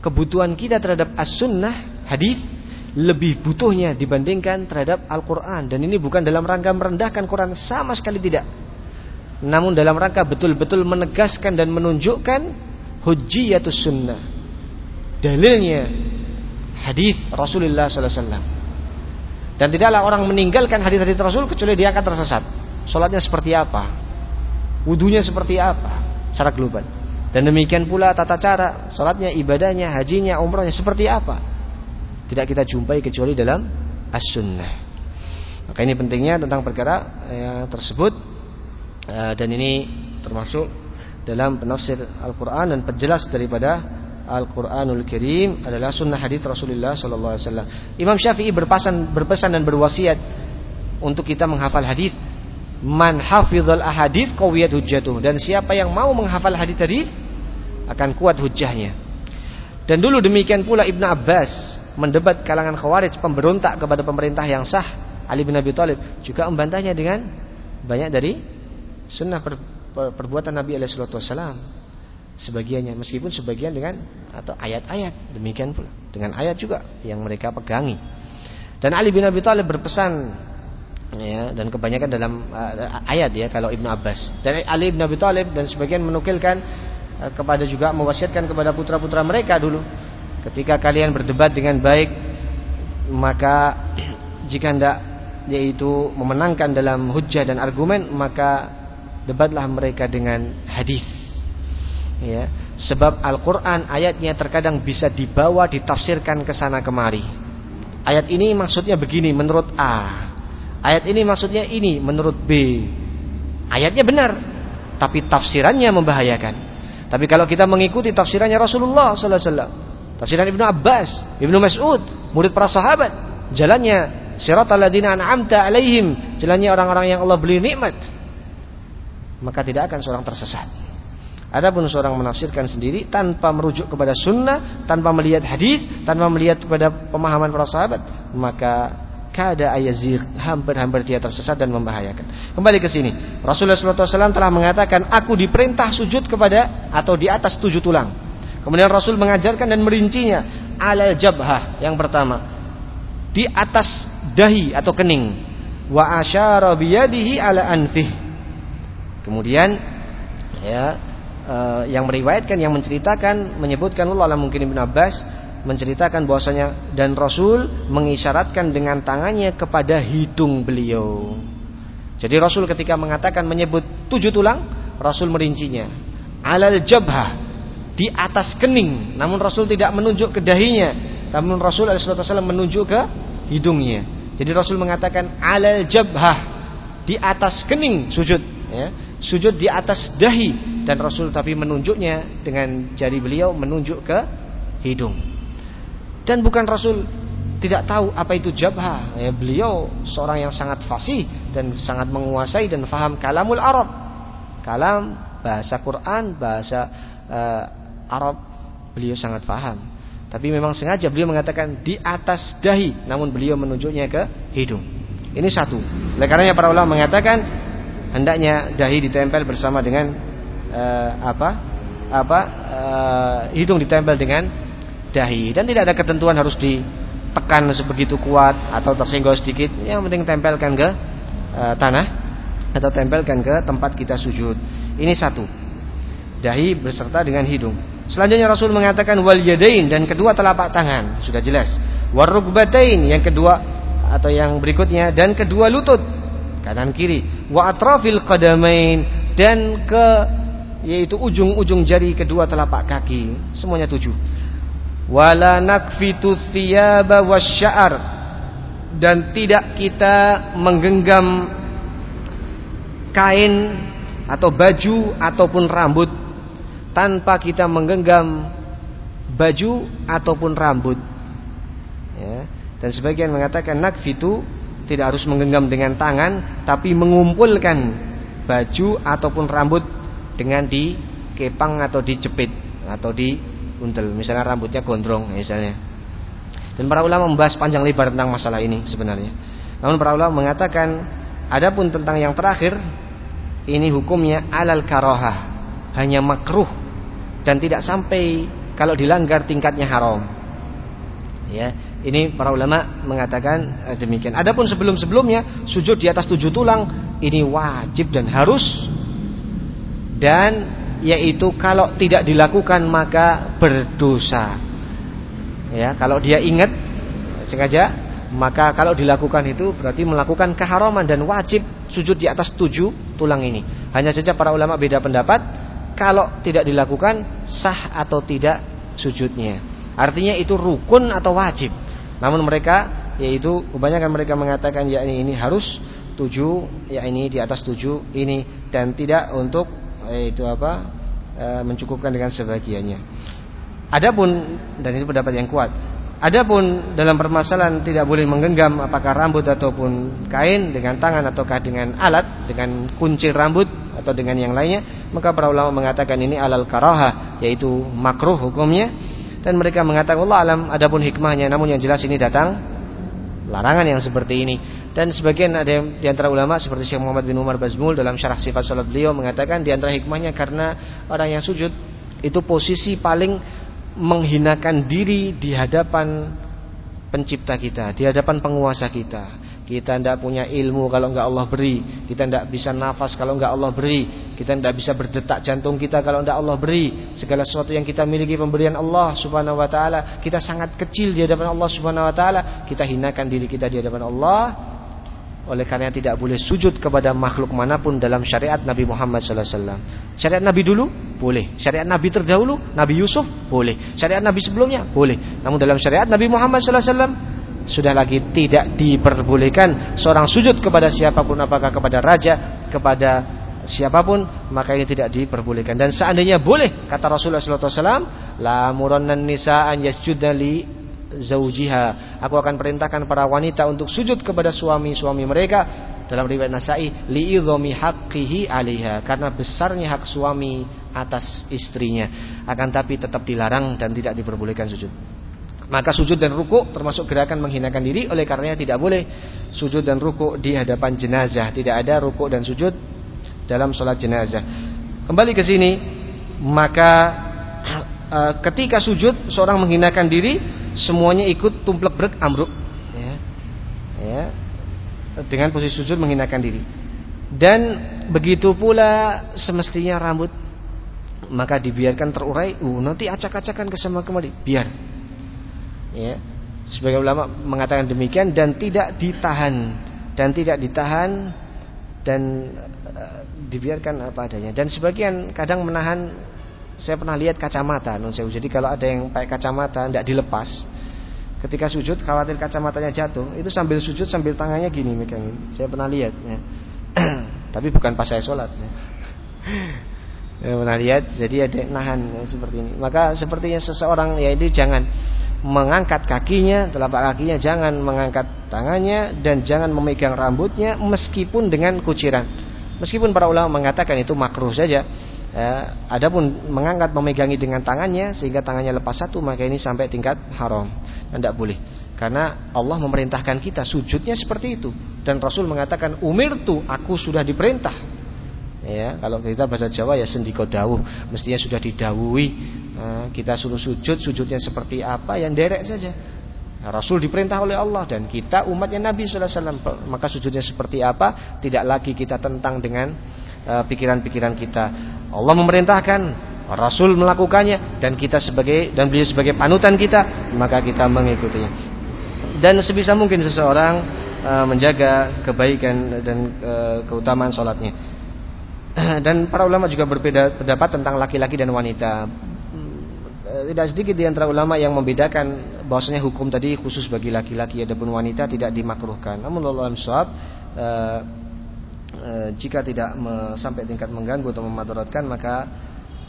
Speaker 1: kebutuhan kita terhadap as-sunnah hadis lebih butuhnya dibandingkan terhadap Al-Quran. Dan ini bukan dalam rangka merendahkan Quran sama sekali tidak namun dalam rangka betul-betul menegaskan dan menunjukkan hujjiyatus sunnah. Dalilnya hadis Rasulullah SAW dan tidaklah orang meninggalkan hadis-hadis Rasul kecuali dia akan tersesat. Sholatnya seperti apa? Wudhunya seperti apa? Secara global. Dan demikian pula tata cara sholatnya ibadahnya hajinya umrohnya seperti apa? Tidak kita jumpai kecuali dalam as-sunnah. Maka ini pentingnya tentang perkara ya, tersebut. eh, dan ini termasuk dalam penafsir Al-Quran dan penjelas daripada Al-Quranul Karim adalah sunnah hadis Rasulullah Sallallahu Alaihi Wasallam. Imam Syafi'i berpesan, berpesan dan berwasiat untuk kita menghafal hadis. Man hafizal ahadith qawiyat hujjatuh dan siapa yang mau menghafal hadis-hadis akan kuat hujahnya. Dan dulu demikian pula Ibnu Abbas mendebat kalangan khawarij pemberontak kepada pemerintah yang sah Ali bin Abi Thalib juga membantahnya dengan banyak dari sunnah per, per, perbuatan Nabi alaihi wasallam sebagiannya meskipun sebagian dengan atau ayat-ayat. Demikian pula dengan ayat juga yang mereka pegangi. Dan Ali bin Abi Thalib berpesan ya dan kebanyakan dalam uh, ayat ya kalau Ibnu Abbas. Dan Ali bin Abi Thalib dan sebagian menukilkan uh, kepada juga mewasiatkan kepada putra-putra mereka dulu. Ketika kalian berdebat dengan baik Maka *clears throat* Jika hendak Yaitu memenangkan dalam hujah dan argumen Maka debatlah mereka dengan hadis ya. Sebab Al-Quran ayatnya terkadang bisa dibawa Ditafsirkan ke sana kemari Ayat ini maksudnya begini menurut A Ayat ini maksudnya ini menurut B Ayatnya benar Tapi tafsirannya membahayakan Tapi kalau kita mengikuti tafsirannya Rasulullah Sallallahu Alaihi Tafsiran Ibnu Abbas, Ibnu Mas'ud, murid para sahabat. Jalannya siratal ladzina an'amta alaihim, jalannya orang-orang yang Allah beri nikmat. Maka tidak akan seorang tersesat. Adapun seorang menafsirkan sendiri tanpa merujuk kepada sunnah, tanpa melihat hadis, tanpa melihat kepada pemahaman para sahabat, maka kada ayazir hampir-hampir dia tersesat dan membahayakan. Kembali ke sini, Rasulullah SAW telah mengatakan, aku diperintah sujud kepada atau di atas tujuh tulang. Kemudian Rasul mengajarkan dan merincinya alal jabhah yang pertama di atas dahi atau kening wa asyara biyadihi ala anfih. Kemudian ya uh, yang meriwayatkan yang menceritakan menyebutkan Allah mungkin Ibnu Abbas menceritakan bahwasanya dan Rasul mengisyaratkan dengan tangannya kepada hidung beliau. Jadi Rasul ketika mengatakan menyebut tujuh tulang, Rasul merincinya. Alal jabhah di atas kening. Namun Rasul tidak menunjuk ke dahinya. Namun Rasul SAW menunjuk ke hidungnya. Jadi Rasul mengatakan alal jabhah di atas kening sujud ya. Sujud di atas dahi dan Rasul tapi menunjuknya dengan jari beliau menunjuk ke hidung. Dan bukan Rasul tidak tahu apa itu jabha. Ya, beliau seorang yang sangat fasih dan sangat menguasai dan faham kalamul Arab. Kalam bahasa Quran, bahasa uh, Arab beliau sangat faham. Tapi memang sengaja beliau mengatakan di atas dahi, namun beliau menunjuknya ke hidung. Ini satu. Oleh karenanya para ulama mengatakan hendaknya dahi ditempel bersama dengan uh, apa? Apa? Uh, hidung ditempel dengan dahi dan tidak ada ketentuan harus ditekan sebegitu kuat atau tersenggol sedikit. Yang penting tempelkan ke uh, tanah atau tempelkan ke tempat kita sujud. Ini satu. Dahi berserta dengan hidung. Selanjutnya Rasul mengatakan wal yadain dan kedua telapak tangan, sudah jelas. Warukbatain yang kedua atau yang berikutnya dan kedua lutut kanan kiri. Wa atrafil qadamain dan ke yaitu ujung-ujung jari kedua telapak kaki, semuanya tujuh. Wala nakfitu thiyaba wasya'ar dan tidak kita menggenggam kain atau baju ataupun rambut tanpa kita menggenggam baju ataupun rambut. Ya. Dan sebagian mengatakan nakfitu tidak harus menggenggam dengan tangan, tapi mengumpulkan baju ataupun rambut dengan dikepang atau dijepit atau diuntel. Misalnya rambutnya gondrong misalnya. Dan para ulama membahas panjang lebar tentang masalah ini sebenarnya. Namun para ulama mengatakan adapun tentang yang terakhir ini hukumnya alal karohah hanya makruh dan tidak sampai kalau dilanggar tingkatnya haram. Ya, ini para ulama mengatakan eh, demikian. Adapun sebelum-sebelumnya sujud di atas tujuh tulang ini wajib dan harus dan yaitu kalau tidak dilakukan maka berdosa. Ya, kalau dia ingat sengaja maka kalau dilakukan itu berarti melakukan keharaman dan wajib sujud di atas tujuh tulang ini. Hanya saja para ulama beda pendapat kalau tidak dilakukan sah atau tidak sujudnya. Artinya itu rukun atau wajib. Namun mereka yaitu kebanyakan mereka mengatakan ya ini, ini harus tujuh ya ini di atas tujuh ini dan tidak untuk eh, itu apa e, mencukupkan dengan sebagiannya. Adapun dan itu pendapat yang kuat. Adapun dalam permasalahan tidak boleh menggenggam apakah rambut ataupun kain dengan tangan ataukah dengan alat dengan kunci rambut atau dengan yang lainnya maka para ulama mengatakan ini alal karaha yaitu makruh hukumnya dan mereka mengatakan Allah alam adapun hikmahnya namun yang jelas ini datang larangan yang seperti ini dan sebagian ada yang, di ulama seperti Syekh Muhammad bin Umar Bazmul dalam syarah sifat salat beliau mengatakan di antara hikmahnya karena orang yang sujud itu posisi paling menghinakan diri di hadapan pencipta kita, di hadapan penguasa kita. Kita tidak punya ilmu kalau enggak Allah beri. Kita tidak bisa nafas kalau enggak Allah beri. Kita tidak bisa berdetak jantung kita kalau enggak Allah beri. Segala sesuatu yang kita miliki pemberian Allah Subhanahu wa taala. Kita sangat kecil di hadapan Allah Subhanahu wa taala. Kita hinakan diri kita di hadapan Allah. Oleh karena tidak boleh sujud kepada makhluk mana pun dalam syariat Nabi Muhammad wasallam. Syariat Nabi dulu boleh, syariat Nabi terdahulu Nabi Yusuf boleh, syariat Nabi sebelumnya boleh. Namun dalam syariat Nabi Muhammad wasallam sudah lagi tidak diperbolehkan seorang sujud kepada siapa pun apakah kepada raja kepada siapa pun maka ini tidak diperbolehkan. Dan seandainya boleh kata Rasulullah SAW la murannan nisa'an yasjudna li zaujiha aku akan perintahkan para wanita untuk sujud kepada suami-suami mereka. Dalam riwayat Nasai li'idhami haqqihi 'alaiha. Karena besarnya hak suami atas istrinya. Akan tapi tetap dilarang dan tidak diperbolehkan sujud maka sujud dan ruku termasuk gerakan menghinakan diri oleh karenanya tidak boleh sujud dan ruku di hadapan jenazah. Tidak ada ruku dan sujud dalam sholat jenazah. Kembali ke sini, maka uh, ketika sujud seorang menghinakan diri, semuanya ikut tumplek brek amruk. Ya. Ya. Dengan posisi sujud menghinakan diri. Dan begitu pula semestinya rambut maka dibiarkan terurai, uh, nanti acak-acakan ke sama kembali, biar ya sebagai ulama mengatakan demikian dan tidak ditahan dan tidak ditahan dan uh, dibiarkan apa adanya dan sebagian kadang menahan saya pernah lihat kacamata non jadi kalau ada yang pakai kacamata tidak dilepas ketika sujud khawatir kacamatanya jatuh, itu sambil sujud sambil tangannya gini megangin. Saya pernah lihat ya. *clears throat* Tapi bukan pas saya sholat ya. *laughs* ya pernah lihat jadi ada nahan ya, seperti ini. Maka sepertinya seseorang ya itu jangan mengangkat kakinya, telapak kakinya jangan mengangkat tangannya dan jangan memegang rambutnya meskipun dengan kuciran. Meskipun para ulama mengatakan itu makruh saja. Ya, adapun mengangkat memegangi dengan tangannya sehingga tangannya lepas satu maka ini sampai tingkat haram. Tidak boleh. Karena Allah memerintahkan kita sujudnya seperti itu dan Rasul mengatakan umir tuh aku sudah diperintah ya kalau kita bahasa Jawa ya sendiko dawuh. Mestinya sudah didawui nah, kita suruh sujud sujudnya seperti apa yang derek saja. Rasul diperintah oleh Allah dan kita umatnya Nabi Sallallahu Alaihi Wasallam. Maka sujudnya seperti apa tidak lagi kita tentang dengan eh, pikiran-pikiran kita. Allah memerintahkan Rasul melakukannya dan kita sebagai dan beliau sebagai panutan kita maka kita mengikutinya. Dan sebisa mungkin seseorang uh, menjaga kebaikan dan keutamaan sholatnya dan para ulama juga berbeda pendapat tentang laki-laki dan wanita. Hmm, tidak sedikit di antara ulama yang membedakan bahwasanya hukum tadi khusus bagi laki-laki adapun wanita tidak dimakruhkan. Namun Allah shawab e, e, jika tidak sampai tingkat mengganggu atau memadaratkan maka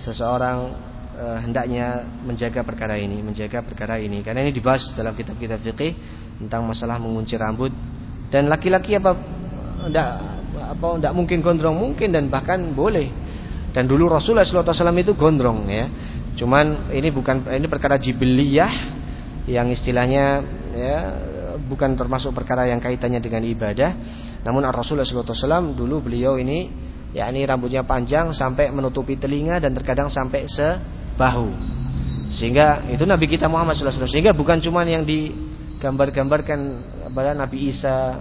Speaker 1: seseorang hendaknya menjaga perkara ini, menjaga perkara ini. Karena ini dibahas dalam kitab-kitab fikih tentang masalah mengunci rambut dan laki-laki apa tidak apa tidak mungkin gondrong? Mungkin dan bahkan boleh. Dan dulu Rasulullah SAW itu gondrong ya. Cuman ini bukan ini perkara jibiliyah yang istilahnya ya bukan termasuk perkara yang kaitannya dengan ibadah. Namun Rasulullah SAW dulu beliau ini ya ini rambutnya panjang sampai menutupi telinga dan terkadang sampai sebahu. Sehingga itu Nabi kita Muhammad SAW sehingga bukan cuma yang digambar-gambarkan Nabi Isa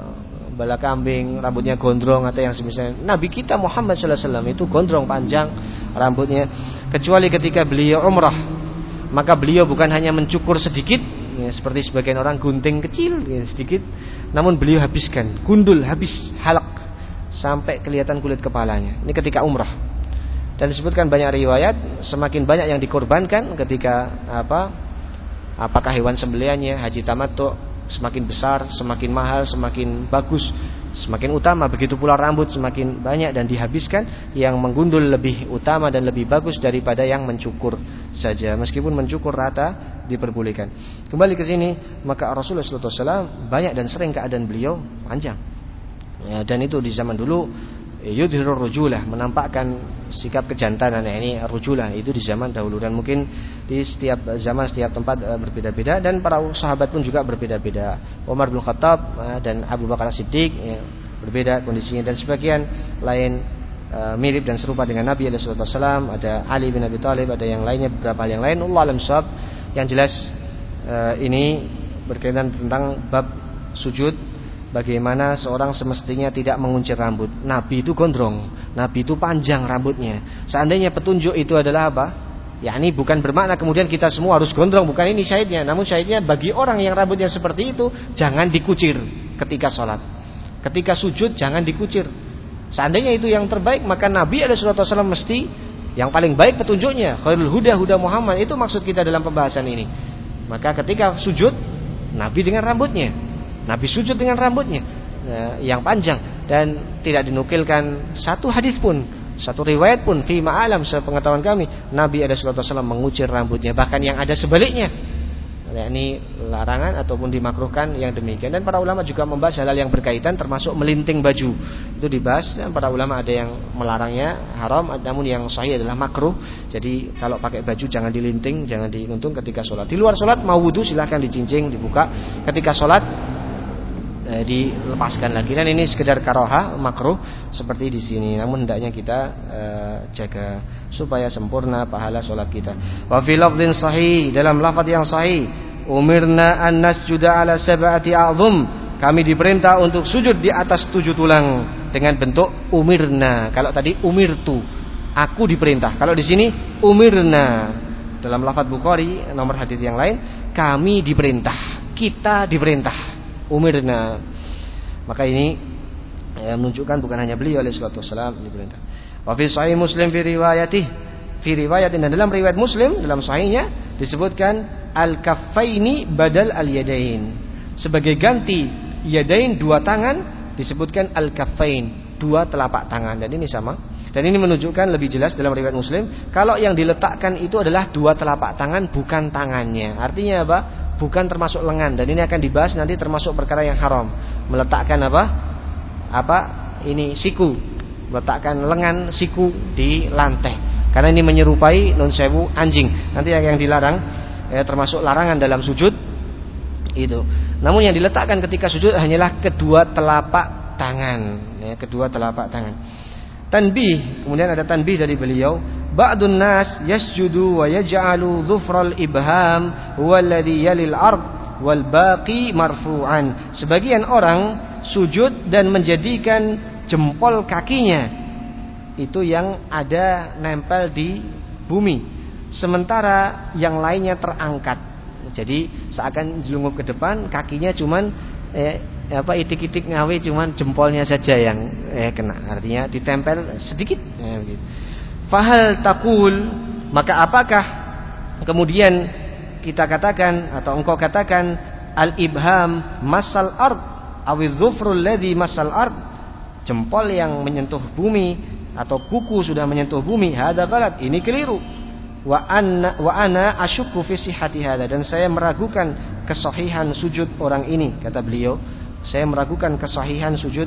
Speaker 1: bala kambing, rambutnya gondrong atau yang semisal. Nabi kita Muhammad sallallahu alaihi itu gondrong panjang rambutnya kecuali ketika beliau umrah. Maka beliau bukan hanya mencukur sedikit ya, seperti sebagian orang gunting kecil ya, sedikit, namun beliau habiskan, gundul habis halak sampai kelihatan kulit kepalanya. Ini ketika umrah. Dan disebutkan banyak riwayat semakin banyak yang dikorbankan ketika apa apakah hewan sembeliannya haji tamattu semakin besar, semakin mahal, semakin bagus, semakin utama. Begitu pula rambut semakin banyak dan dihabiskan yang menggundul lebih utama dan lebih bagus daripada yang mencukur saja. Meskipun mencukur rata diperbolehkan. Kembali ke sini, maka Rasulullah SAW banyak dan sering keadaan beliau panjang. Ya, dan itu di zaman dulu yudhirur rujulah menampakkan sikap kejantanan ini rujulah itu di zaman dahulu. Dan mungkin di setiap zaman setiap tempat uh, berbeda-beda. Dan para sahabat pun juga berbeda-beda. Umar bin Khattab uh, dan Abu Bakar Siddiq ya, berbeda kondisinya. Dan sebagian lain uh, mirip dan serupa dengan Nabi Wasallam ada Ali bin Abi Thalib ada yang lainnya beberapa hal yang lain. Allah alam yang jelas ini berkaitan tentang bab sujud bagaimana seorang semestinya tidak menguncir rambut. Nabi itu gondrong, Nabi itu panjang rambutnya. Seandainya petunjuk itu adalah apa? Ya ini bukan bermakna kemudian kita semua harus gondrong, bukan ini syahidnya. Namun syahidnya bagi orang yang rambutnya seperti itu jangan dikucir ketika sholat. Ketika sujud jangan dikucir. Seandainya itu yang terbaik maka Nabi SAW mesti yang paling baik petunjuknya. Khairul huda huda Muhammad itu maksud kita dalam pembahasan ini. Maka ketika sujud Nabi dengan rambutnya Nabi sujud dengan rambutnya ya, yang panjang dan tidak dinukilkan satu hadis pun, satu riwayat pun fi ma'alam sepengetahuan kami Nabi ada sallallahu alaihi mengucir rambutnya bahkan yang ada sebaliknya. Yakni larangan ataupun dimakruhkan yang demikian. Dan para ulama juga membahas hal, -hal yang berkaitan termasuk melinting baju. Itu dibahas dan para ulama ada yang melarangnya haram namun yang sahih adalah makruh. Jadi kalau pakai baju jangan dilinting jangan diuntung ketika sholat. Di luar sholat mau wudhu silahkan dicincing dibuka. Ketika sholat e, dilepaskan lagi. Dan ini sekedar karoha makruh seperti di sini. Namun hendaknya kita e, jaga supaya sempurna pahala sholat kita. Wa fi sahih dalam lafaz yang sahih umirna an nasjuda ala sab'ati a'zum. Kami diperintah untuk sujud di atas tujuh tulang dengan bentuk umirna. Kalau tadi umirtu aku diperintah. Kalau di sini umirna. Dalam lafaz Bukhari nomor hadis yang lain kami diperintah. Kita diperintah umirna. Maka ini ya, menunjukkan bukan hanya beliau oleh salatu wasallam ini perintah. Wa fi Muslim fi riwayatih fi riwayatin dan dalam riwayat Muslim dalam sahihnya disebutkan al-kaffaini badal al-yadain. Sebagai ganti yadain dua tangan disebutkan al-kaffain, dua telapak tangan. Dan ini sama. Dan ini menunjukkan lebih jelas dalam riwayat Muslim kalau yang diletakkan itu adalah dua telapak tangan bukan tangannya. Artinya apa? Bukan termasuk lengan dan ini akan dibahas nanti termasuk perkara yang haram. Meletakkan apa? Apa? Ini siku. Meletakkan lengan siku di lantai. Karena ini menyerupai non sewu anjing. Nanti yang dilarang ya, termasuk larangan dalam sujud itu. Namun yang diletakkan ketika sujud hanyalah kedua telapak tangan, ya, kedua telapak tangan. Tanbih, kemudian ada tanbih dari beliau, ba'dun nas yasjudu wa yaj'alu dhufral ibham walladhi yalil ard wal baqi marfu'an. Sebagian orang sujud dan menjadikan jempol kakinya itu yang ada nempel di bumi. Sementara yang lainnya terangkat jadi seakan jelungup ke depan, kakinya cuman eh, apa itik-itik ngawi cuman jempolnya saja yang eh, kena. Artinya ditempel sedikit. Eh, begitu. Fahal takul maka apakah kemudian kita katakan atau engkau katakan al-ibham masal ard awil zufrul ladhi masal ard jempol yang menyentuh bumi atau kuku sudah menyentuh bumi hada galat ini keliru. Wa ana asyukku fi sihhati hadha dan saya meragukan kesahihan sujud orang ini kata beliau. Saya meragukan kesahihan sujud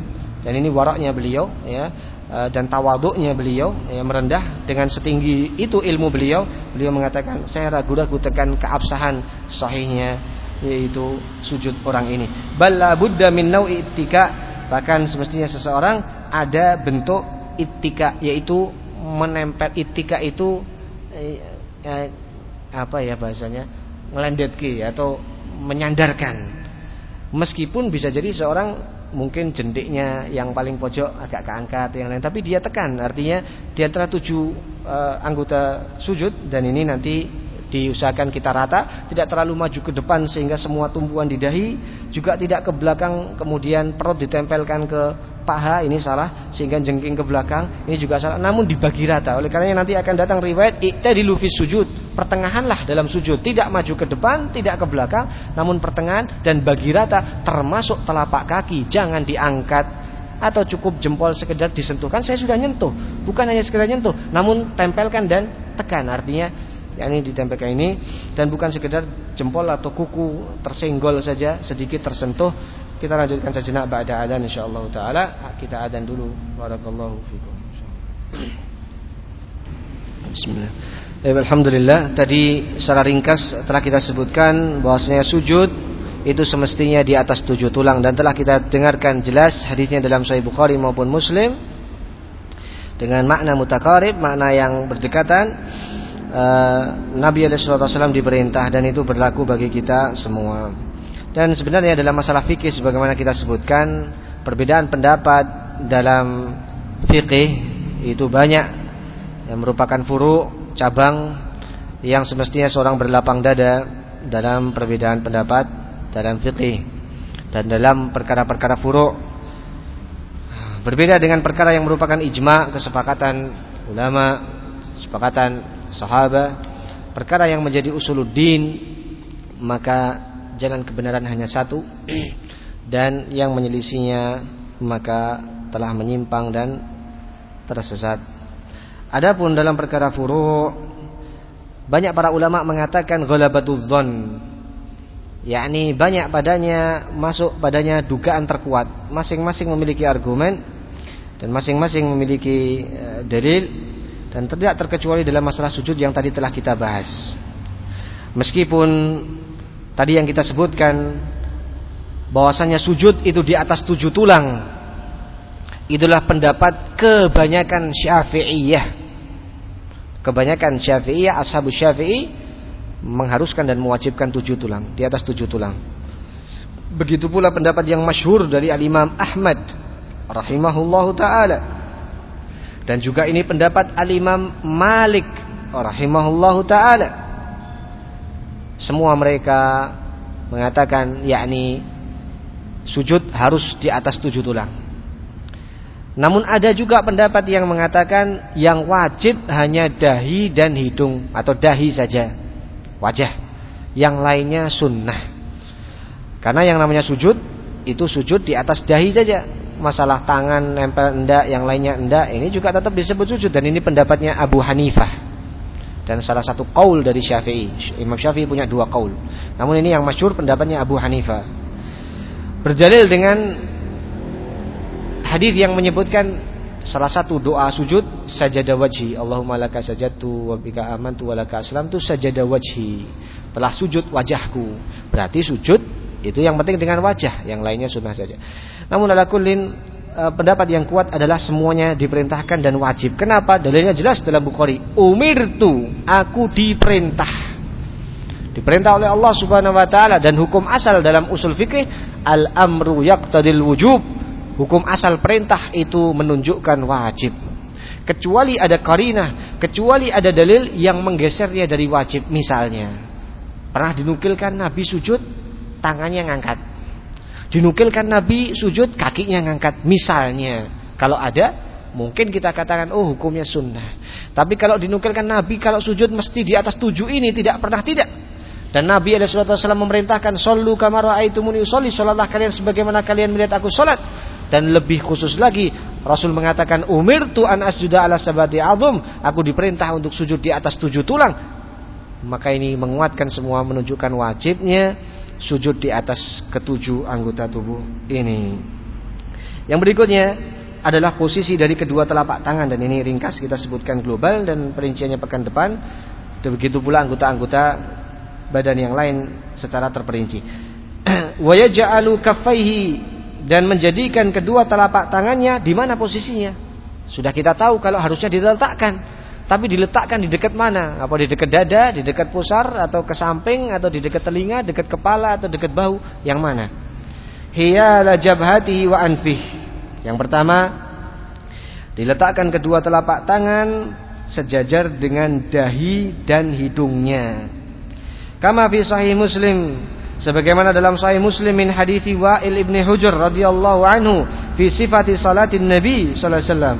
Speaker 1: dan ini waraknya beliau ya eh, dan tawaduknya beliau ya, merendah. Dengan setinggi itu ilmu beliau beliau mengatakan saya ragu-ragu tekan keabsahan sahihnya yaitu sujud orang ini. Balla buddha min nau'i ittika. Bahkan semestinya seseorang ada bentuk ittika yaitu menempel ittika itu eh, eh, apa ya bahasanya ngelendetki atau menyandarkan. Meskipun bisa jadi seorang mungkin jendiknya yang paling pojok agak keangkat yang lain. Tapi dia tekan artinya di antara tujuh uh, anggota sujud dan ini nanti diusahakan kita rata tidak terlalu maju ke depan sehingga semua tumpuan di dahi juga tidak ke belakang kemudian perut ditempelkan ke paha ini salah sehingga jengking ke belakang ini juga salah. Namun dibagi rata oleh karenanya nanti akan datang riwayat i'tadilu fi sujud. Pertengahanlah dalam sujud. Tidak maju ke depan tidak ke belakang namun pertengahan dan bagi rata termasuk telapak kaki jangan diangkat. Atau cukup jempol sekedar disentuhkan saya sudah nyentuh. Bukan hanya sekedar nyentuh namun tempelkan dan tekan. Artinya yakni ditempelkan ini dan bukan sekedar jempol atau kuku tersenggol saja sedikit tersentuh kita lanjutkan sejenak ba'da adzan insyaallah taala. Kita adzan dulu. Barakallahu fikum. Bismillah. Eh, Alhamdulillah tadi secara ringkas telah kita sebutkan bahwasanya sujud itu semestinya di atas tujuh tulang dan telah kita dengarkan jelas hadisnya dalam Sahih Bukhari maupun Muslim dengan makna mutakarib, makna yang berdekatan. Uh, Nabi Alaihi Wasallam diperintah dan itu berlaku bagi kita semua. Dan sebenarnya dalam masalah fikih sebagaimana kita sebutkan, perbedaan pendapat dalam fikih itu banyak. Yang merupakan furu, cabang yang semestinya seorang berlapang dada dalam perbedaan pendapat dalam fikih dan dalam perkara-perkara furu. Berbeda dengan perkara yang merupakan ijma kesepakatan ulama kesepakatan sahabat. Perkara yang menjadi usuluddin maka jalan kebenaran hanya satu dan yang menyelisinya maka telah menyimpang dan tersesat. Adapun dalam perkara furu' banyak para ulama mengatakan ghalabatuz dzan yakni banyak padanya masuk padanya dugaan terkuat masing-masing memiliki argumen dan masing-masing memiliki uh, dalil dan tidak terkecuali dalam masalah sujud yang tadi telah kita bahas meskipun Tadi yang kita sebutkan bahwasanya sujud itu di atas tujuh tulang. Itulah pendapat kebanyakan Syafi'iyah. Kebanyakan Syafi'iyah, ashabu Syafi'i mengharuskan dan mewajibkan tujuh tulang, di atas tujuh tulang. Begitu pula pendapat yang masyhur dari Al-Imam Ahmad rahimahullahu taala. Dan juga ini pendapat Al-Imam Malik rahimahullahu taala semua mereka mengatakan yakni sujud harus di atas tujuh tulang. Namun ada juga pendapat yang mengatakan yang wajib hanya dahi dan hidung atau dahi saja, wajah. yang lainnya sunnah. Karena yang namanya sujud itu sujud di atas dahi saja. Masalah tangan nempel enggak, yang lainnya enggak, ini juga tetap disebut sujud dan ini pendapatnya Abu Hanifah. Dan salah satu kaul dari Syafi'i. Imam Syafi'i punya dua kaul. Namun ini yang masyur pendapatnya Abu Hanifah. Berjalil dengan hadis yang menyebutkan salah satu doa sujud sajadah wajhi. Allahumma laka sajadtu wa bika amantu wa laka aslamtu sajadah wajhi. Telah sujud wajahku. Berarti sujud itu yang penting dengan wajah, yang lainnya sunnah saja. Namun ala kullin e, pendapat yang kuat adalah semuanya diperintahkan dan wajib. Kenapa? Dalilnya jelas dalam Bukhari. Umirtu, aku diperintah. Diperintah oleh Allah Subhanahu wa taala dan hukum asal dalam usul fikih al-amru yaqtadil wujub. Hukum asal perintah itu menunjukkan wajib. Kecuali ada karinah, kecuali ada dalil yang menggesernya dari wajib misalnya. Pernah dinukilkan Nabi sujud tangannya ngangkat. Dinukilkan Nabi sujud kakinya ngangkat. Misalnya, kalau ada mungkin kita katakan oh hukumnya sunnah. Tapi kalau dinukilkan Nabi kalau sujud mesti di atas tujuh ini tidak pernah tidak. Dan Nabi SAW memerintahkan Sallu kamara aitumuni usolli Salatlah kalian sebagaimana kalian melihat aku salat Dan lebih khusus lagi Rasul mengatakan Umir tu an asjuda ala sabati azum Aku diperintah untuk sujud di atas tujuh tulang Maka ini menguatkan semua menunjukkan wajibnya sujud di atas ketujuh anggota tubuh ini. Yang berikutnya adalah posisi dari kedua telapak tangan dan ini ringkas kita sebutkan global dan perinciannya pekan depan. Begitu pula anggota-anggota badan yang lain secara terperinci. *clears throat* Wa yaj'alu dan menjadikan kedua telapak tangannya di mana posisinya. Sudah kita tahu kalau harusnya diletakkan tapi diletakkan di dekat mana? Apa di dekat dada, di dekat pusar, atau ke samping, atau di dekat telinga, dekat kepala, atau dekat bahu? Yang mana? Hiyala jabhatihi wa anfih. Yang pertama, diletakkan kedua telapak tangan sejajar dengan dahi dan hidungnya. Kama fi sahih Muslim sebagaimana dalam sahih Muslim min hadithi Wa'il ibni Hujr radhiyallahu anhu fi sifati salatin Nabi sallallahu alaihi wasallam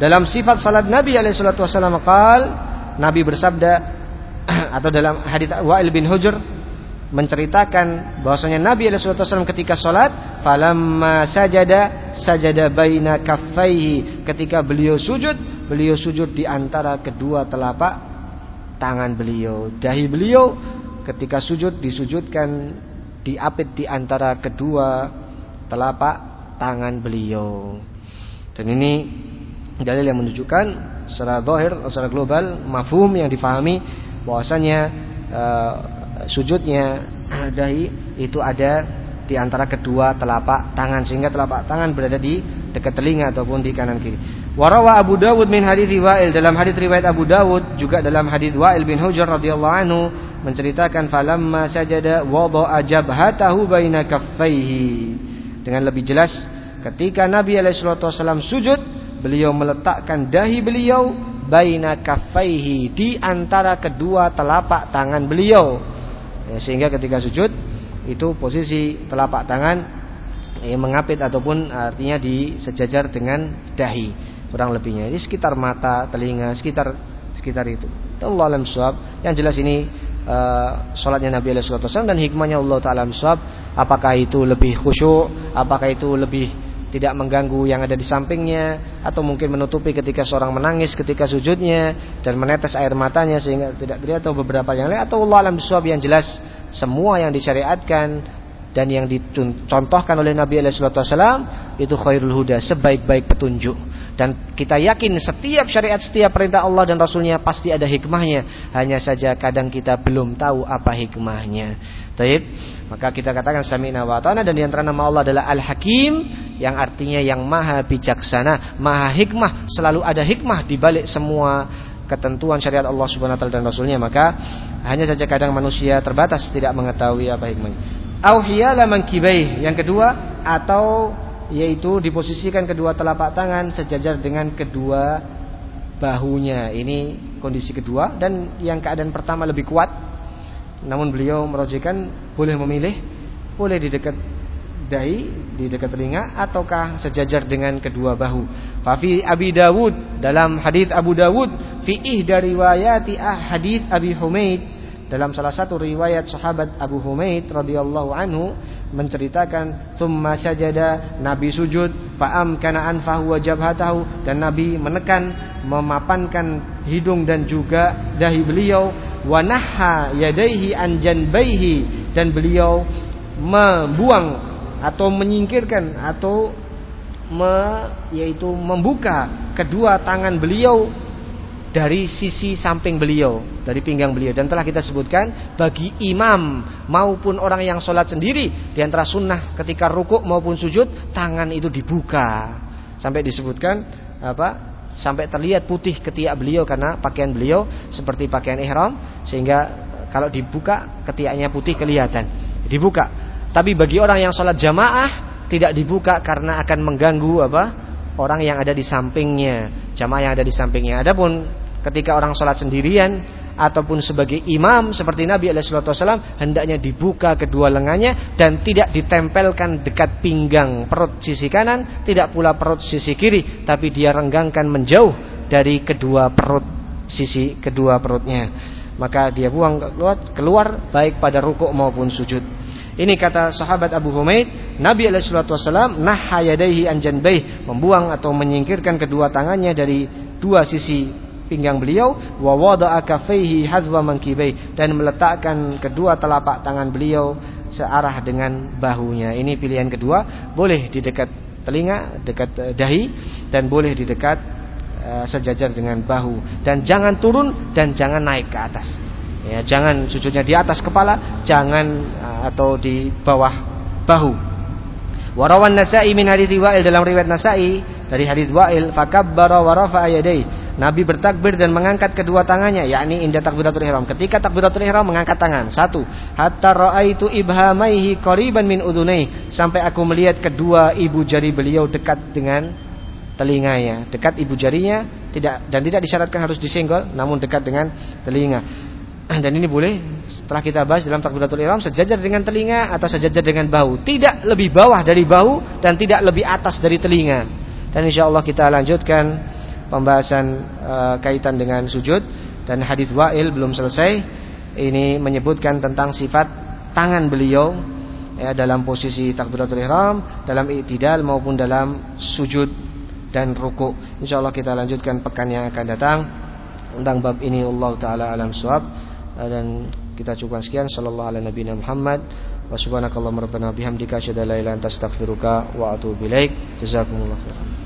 Speaker 1: dalam sifat salat Nabi alaihi salatu wasallam qal Nabi bersabda *clears throat* atau dalam hadis Wa'il bin Hujr menceritakan bahwasanya Nabi alaihi salatu wasallam ketika salat falamma sajada sajada baina kaffaihi. Ketika beliau sujud beliau sujud di antara kedua telapak tangan beliau. Dahi beliau ketika sujud disujudkan diapit di antara kedua telapak tangan beliau. Dan ini dalil yang menunjukkan secara zahir secara global mafhum yang difahami bahwasanya uh, sujudnya dahi itu ada di antara kedua telapak tangan sehingga telapak tangan berada di dekat telinga ataupun di kanan kiri. Warawa Abu Dawud min hadis Wa'il dalam hadis riwayat Abu Dawud juga dalam hadis Wa'il bin Hujr radhiyallahu anhu menceritakan falamma sajada wada'a jabhatahu baina kaffaihi. Dengan lebih jelas ketika Nabi alaihi sujud beliau meletakkan dahi beliau baina kaffaihi di antara kedua telapak tangan beliau. Ya, sehingga ketika sujud itu posisi telapak tangan ya, mengapit ataupun artinya di sejajar dengan dahi kurang lebihnya. Ini sekitar mata telinga sekitar sekitar itu. Allah alam suab yang jelas ini uh, sholatnya Nabi Alaihi Wasallam dan hikmahnya Allah Taala suab apakah itu lebih khusyuk? Apakah itu lebih tidak mengganggu yang ada di sampingnya atau mungkin menutupi ketika seorang menangis ketika sujudnya dan menetes air matanya sehingga tidak terlihat atau beberapa yang lain atau Allah alam bisawab yang jelas semua yang disyariatkan dan yang dicontohkan oleh Nabi Alaihi Wasallam itu khairul huda sebaik-baik petunjuk dan kita yakin setiap syariat setiap perintah Allah dan Rasulnya pasti ada hikmahnya. Hanya saja kadang kita belum tahu apa hikmahnya. Taib? Maka kita katakan sami'na wa ta'ana dan di antara nama Allah adalah Al-Hakim yang artinya yang maha bijaksana maha hikmah. Selalu ada hikmah di balik semua ketentuan syariat Allah Subhanahu wa taala dan rasulnya. Maka hanya saja kadang manusia terbatas tidak mengetahui apa hikmahnya. Auhiyala mankibai yang kedua atau yaitu diposisikan kedua telapak tangan sejajar dengan kedua bahunya. Ini kondisi kedua dan yang keadaan pertama lebih kuat. Namun beliau merojikan boleh memilih boleh di dekat dahi, di dekat telinga ataukah sejajar dengan kedua bahu. Fafi Abi Dawud dalam hadis Abu Dawud fi ihda riwayati hadis Abi Humaid dalam salah satu riwayat sahabat Abu Humaid radhiyallahu anhu menceritakan summa sajada Nabi sujud fa'am kana anfahu wa jabhatahu dan Nabi menekan memapankan hidung dan juga dahi beliau wa nahha yadaihi an janbaihi dan beliau membuang atau menyingkirkan atau me, yaitu membuka kedua tangan beliau dari sisi samping beliau, dari pinggang beliau. Dan telah kita sebutkan bagi imam maupun orang yang sholat sendiri di antara sunnah ketika rukuk maupun sujud tangan itu dibuka sampai disebutkan apa? Sampai terlihat putih ketiak beliau karena pakaian beliau seperti pakaian ihram sehingga kalau dibuka ketiaknya putih kelihatan. Dibuka. Tapi bagi orang yang sholat jamaah tidak dibuka karena akan mengganggu apa? orang yang ada di sampingnya, jamaah yang ada di sampingnya. Adapun ketika orang sholat sendirian ataupun sebagai imam seperti Nabi Alaihissalam hendaknya dibuka kedua lengannya dan tidak ditempelkan dekat pinggang perut sisi kanan, tidak pula perut sisi kiri, tapi dia renggangkan menjauh dari kedua perut sisi kedua perutnya. Maka dia buang keluar, keluar baik pada rukuk maupun sujud. Ini kata sahabat Abu Humaid, Nabi Alaihissalam nahayadaihi anjanbaih membuang atau menyingkirkan kedua tangannya dari dua sisi pinggang beliau wa wada'a hazwa mankibai dan meletakkan kedua telapak tangan beliau searah dengan bahunya. Ini pilihan kedua, boleh di dekat telinga, dekat uh, dahi dan boleh di dekat uh, sejajar dengan bahu dan jangan turun dan jangan naik ke atas. Ya, jangan sujudnya di atas kepala, jangan uh, atau di bawah bahu. Warawan Nasa'i min hadits Wa'il dalam riwayat Nasa'i dari hadis Wa'il fakabbara wa rafa'a yadayhi Nabi bertakbir dan mengangkat kedua tangannya, yakni indah takbiratul ihram. Ketika takbiratul ihram mengangkat tangan. Satu, hatta raaitu ibhamaihi qariban min udunai, sampai aku melihat kedua ibu jari beliau dekat dengan telinganya. Dekat ibu jarinya tidak dan tidak disyaratkan harus disenggol, namun dekat dengan telinga. *clears throat* Dan ini boleh setelah kita bahas dalam takbiratul ihram sejajar dengan telinga atau sejajar dengan bahu. Tidak lebih bawah dari bahu dan tidak lebih atas dari telinga. Dan insya Allah kita lanjutkan pembahasan e, kaitan dengan sujud dan hadis Wa'il belum selesai. Ini menyebutkan tentang sifat tangan beliau ya dalam posisi takbiratul ihram, dalam i'tidal maupun dalam sujud dan ruku. Insyaallah kita lanjutkan pekan yang akan datang tentang bab ini. Allah taala alam suab dan kita cukupkan sekian. Sallallahu alaihi nabi Muhammad. Wa subhanakallahumma rabbana bihamdika asyhadu an la ilaha illa anta astaghfiruka wa atubu ilaik. Jazakumullahu khairan